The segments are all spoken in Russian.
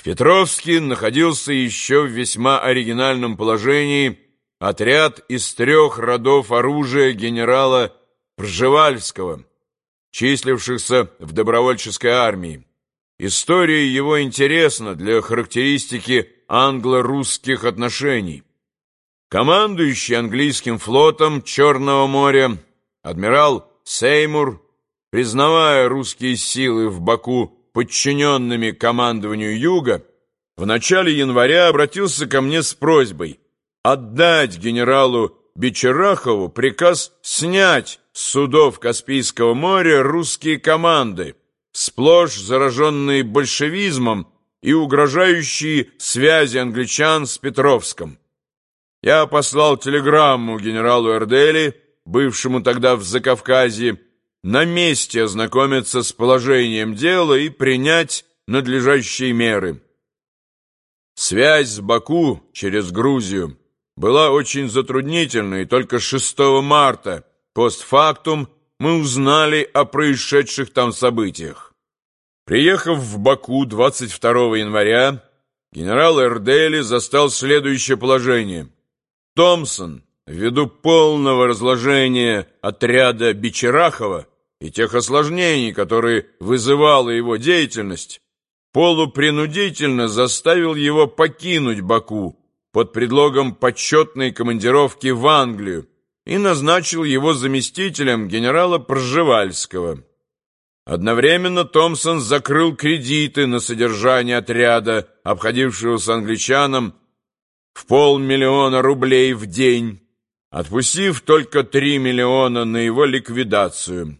В находился еще в весьма оригинальном положении отряд из трех родов оружия генерала Пржевальского, числившихся в добровольческой армии. История его интересна для характеристики англо-русских отношений. Командующий английским флотом Черного моря адмирал Сеймур, признавая русские силы в Баку подчиненными командованию Юга, в начале января обратился ко мне с просьбой отдать генералу Бичерахову приказ снять с судов Каспийского моря русские команды, сплошь зараженные большевизмом и угрожающие связи англичан с Петровском. Я послал телеграмму генералу Эрдели, бывшему тогда в Закавказье, на месте ознакомиться с положением дела и принять надлежащие меры. Связь с Баку через Грузию была очень затруднительной, только 6 марта, постфактум, мы узнали о происшедших там событиях. Приехав в Баку 22 января, генерал Эрдели застал следующее положение – Томпсон, ввиду полного разложения отряда Бичерахова и тех осложнений, которые вызывала его деятельность, полупринудительно заставил его покинуть Баку под предлогом почетной командировки в Англию и назначил его заместителем генерала Пржевальского. Одновременно Томпсон закрыл кредиты на содержание отряда, обходившегося англичанам в полмиллиона рублей в день, отпустив только три миллиона на его ликвидацию.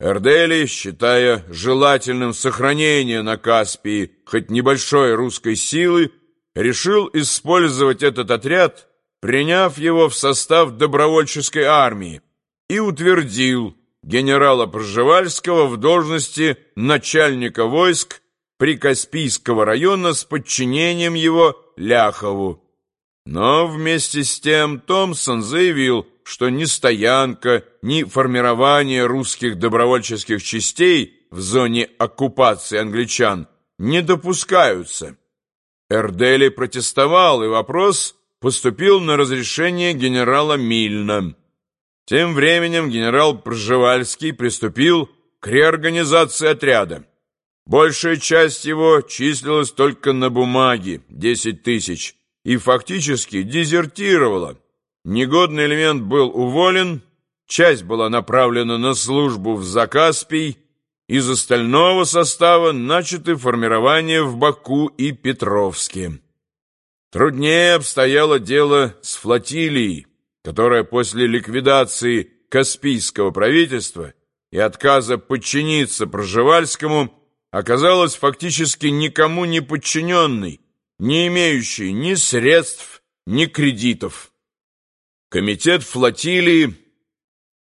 Эрдели, считая желательным сохранение на Каспии хоть небольшой русской силы, решил использовать этот отряд, приняв его в состав добровольческой армии, и утвердил генерала Пржевальского в должности начальника войск Прикаспийского района с подчинением его Ляхову. Но вместе с тем Томпсон заявил, что ни стоянка, ни формирование русских добровольческих частей в зоне оккупации англичан не допускаются. Эрдели протестовал, и вопрос поступил на разрешение генерала Мильна. Тем временем генерал Пржевальский приступил к реорганизации отряда. Большая часть его числилась только на бумаге – 10 тысяч – и фактически дезертировала. Негодный элемент был уволен, часть была направлена на службу в Закаспий, из остального состава начаты формирование в Баку и Петровске. Труднее обстояло дело с флотилией, которая после ликвидации Каспийского правительства и отказа подчиниться Проживальскому оказалась фактически никому не подчиненной, не имеющий ни средств, ни кредитов. Комитет флотилии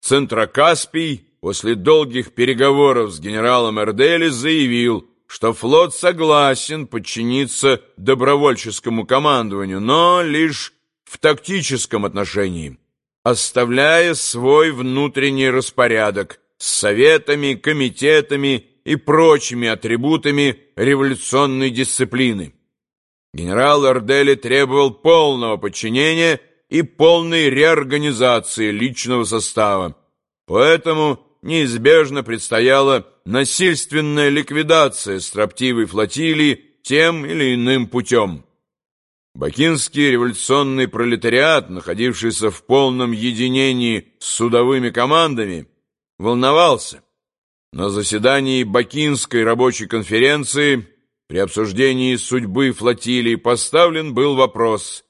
Центрокаспий после долгих переговоров с генералом Эрдели заявил, что флот согласен подчиниться добровольческому командованию, но лишь в тактическом отношении, оставляя свой внутренний распорядок с советами, комитетами и прочими атрибутами революционной дисциплины. Генерал Эрдели требовал полного подчинения и полной реорганизации личного состава. Поэтому неизбежно предстояла насильственная ликвидация строптивой флотилии тем или иным путем. Бакинский революционный пролетариат, находившийся в полном единении с судовыми командами, волновался. На заседании Бакинской рабочей конференции при обсуждении судьбы флотилии поставлен был вопрос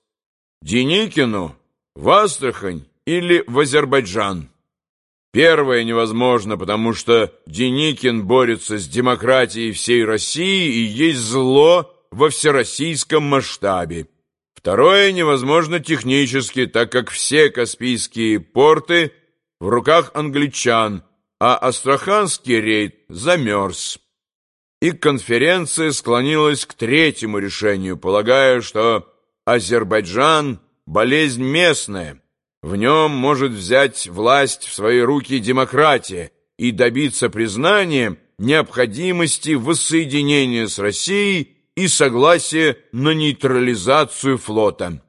Деникину в Астрахань или в Азербайджан. Первое невозможно, потому что Деникин борется с демократией всей России и есть зло во всероссийском масштабе. Второе невозможно технически, так как все Каспийские порты в руках англичан, а Астраханский рейд замерз и конференция склонилась к третьему решению, полагая, что Азербайджан – болезнь местная, в нем может взять власть в свои руки демократия и добиться признания необходимости воссоединения с Россией и согласие на нейтрализацию флота.